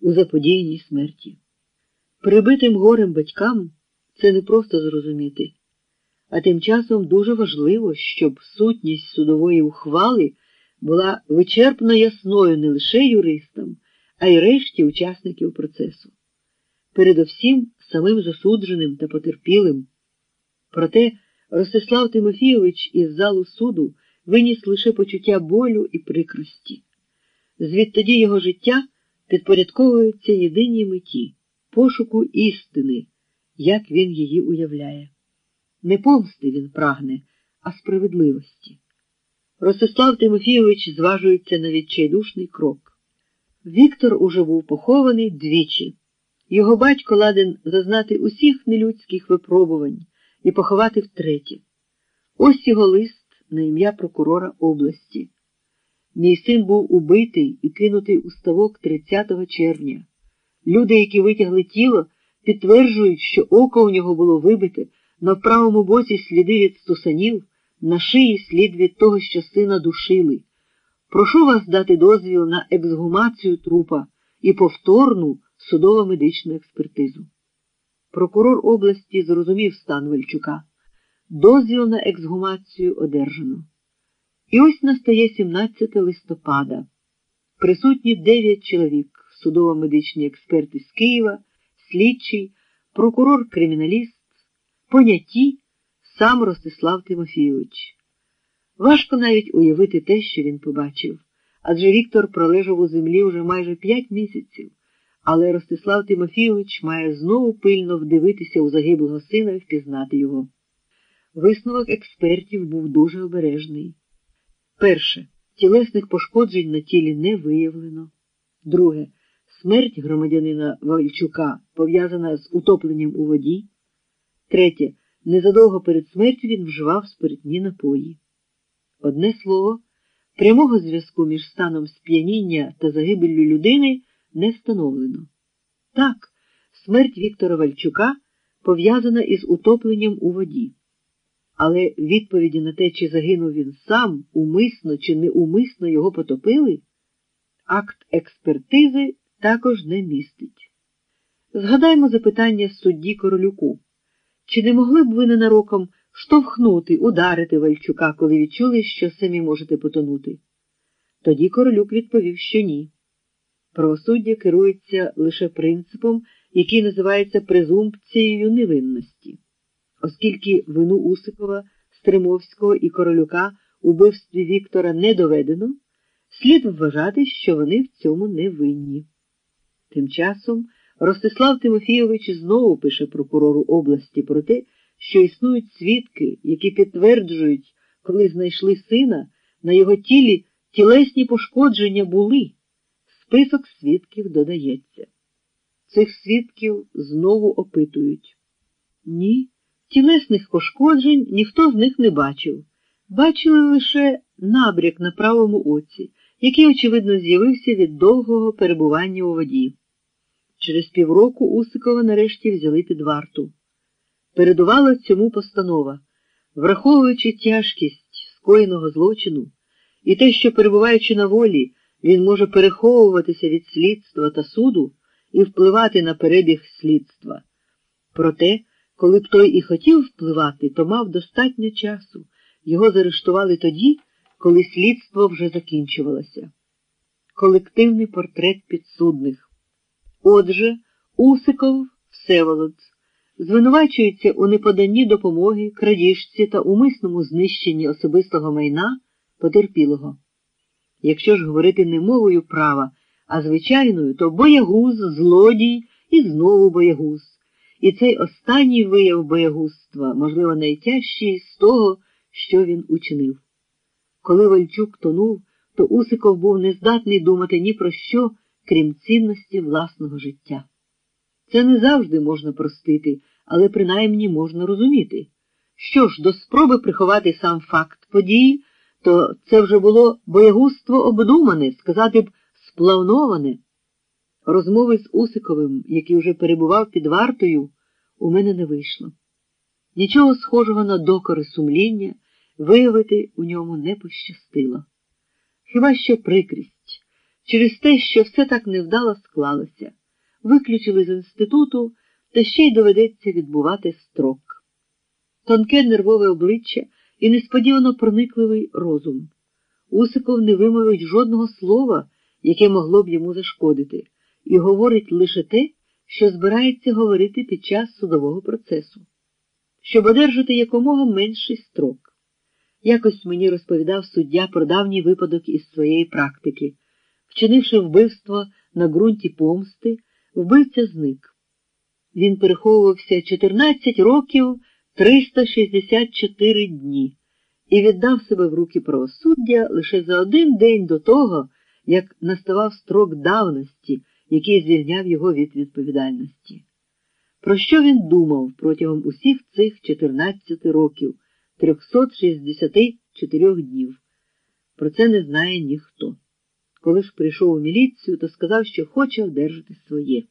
у заподіяній смерті. Прибитим горем батькам це не просто зрозуміти, а тим часом дуже важливо, щоб сутність судової ухвали була вичерпно ясною не лише юристам, а й решті учасників процесу. Передовсім самим засудженим та потерпілим. Проте Ростислав Тимофійович із залу суду виніс лише почуття болю і прикрості. Звідтоді його життя підпорядковується єдиній меті пошуку істини, як він її уявляє. Не помсти він прагне, а справедливості. Ростислав Тимофійович зважується на відчайдушний крок. Віктор уже був похований двічі. Його батько ладен зазнати усіх нелюдських випробувань і поховати втретє. Ось його лист на ім'я прокурора області. Мій син був убитий і кинутий у ставок 30 червня. Люди, які витягли тіло, підтверджують, що око у нього було вибите, на правому боці сліди від стусанів, на шиї слід від того, що сина душили. Прошу вас дати дозвіл на ексгумацію трупа і повторну судово-медичну експертизу. Прокурор області зрозумів стан Вельчука. Дозвіл на ексгумацію одержано. І ось настає 17 листопада. Присутні 9 чоловік, судово-медичні експерти з Києва, слідчий, прокурор-криміналіст, поняті, сам Ростислав Тимофійович. Важко навіть уявити те, що він побачив, адже Віктор пролежав у землі вже майже п'ять місяців, але Ростислав Тимофійович має знову пильно вдивитися у загиблого сина і впізнати його. Висновок експертів був дуже обережний. Перше, тілесних пошкоджень на тілі не виявлено. Друге, смерть громадянина Вальчука пов'язана з утопленням у воді. Третє, незадовго перед смертю він вживав спиртні напої. Одне слово, прямого зв'язку між станом сп'яніння та загибеллю людини не встановлено. Так, смерть Віктора Вальчука пов'язана із утопленням у воді. Але відповіді на те, чи загинув він сам, умисно чи неумисно його потопили, акт експертизи також не містить. Згадаймо запитання судді Королюку. Чи не могли б ви ненароком штовхнути, ударити Вальчука, коли відчули, що самі можете потонути? Тоді Королюк відповів, що ні. Правосуддя керується лише принципом, який називається презумпцією невинності. Оскільки вину Усикова, Стримовського і Королюка у вбивстві Віктора не доведено, слід вважати, що вони в цьому не винні. Тим часом Ростислав Тимофійович знову пише прокурору області про те, що існують свідки, які підтверджують, коли знайшли сина, на його тілі тілесні пошкодження були. Список свідків додається. Цих свідків знову опитують. Ні, тілесних пошкоджень ніхто з них не бачив. Бачили лише набряк на правому оці, який, очевидно, з'явився від довгого перебування у воді. Через півроку Усикова нарешті взяли під варту. Передувала цьому постанова, враховуючи тяжкість скоєного злочину і те, що, перебуваючи на волі, він може переховуватися від слідства та суду і впливати на перебіг слідства. Проте, коли б той і хотів впливати, то мав достатньо часу. Його заарештували тоді, коли слідство вже закінчувалося. Колективний портрет підсудних. Отже, Усиков Всеволод звинувачується у неподанні допомоги, крадіжці та умисному знищенні особистого майна потерпілого. Якщо ж говорити не мовою права, а звичайною, то боягуз, злодій і знову боягуз. І цей останній вияв боягузтва, можливо, найтяжчий з того, що він учинив. Коли Вальчук тонув, то Усиков був нездатний думати ні про що, крім цінності власного життя. Це не завжди можна простити, але принаймні можна розуміти. Що ж, до спроби приховати сам факт події, то це вже було боягузтво обдумане, сказати б, сплановане. Розмови з Усиковим, який вже перебував під вартою, у мене не вийшло. Нічого схожого на докори сумління виявити у ньому не пощастило. Хіба що прикрість через те, що все так невдало склалося. виключили з інституту, та ще й доведеться відбувати строк. Тонке нервове обличчя і несподівано проникливий розум. Усиков не вимовить жодного слова, яке могло б йому зашкодити, і говорить лише те, що збирається говорити під час судового процесу, щоб одержати якомога менший строк. Якось мені розповідав суддя про давній випадок із своєї практики. Вчинивши вбивство на ґрунті помсти, вбивця зник. Він переховувався 14 років 364 дні і віддав себе в руки правосуддя лише за один день до того, як наставав строк давності, який звільняв його від відповідальності. Про що він думав протягом усіх цих 14 років, 364 днів? Про це не знає ніхто. Коли ж прийшов у міліцію, то сказав, що хоче одержати своє.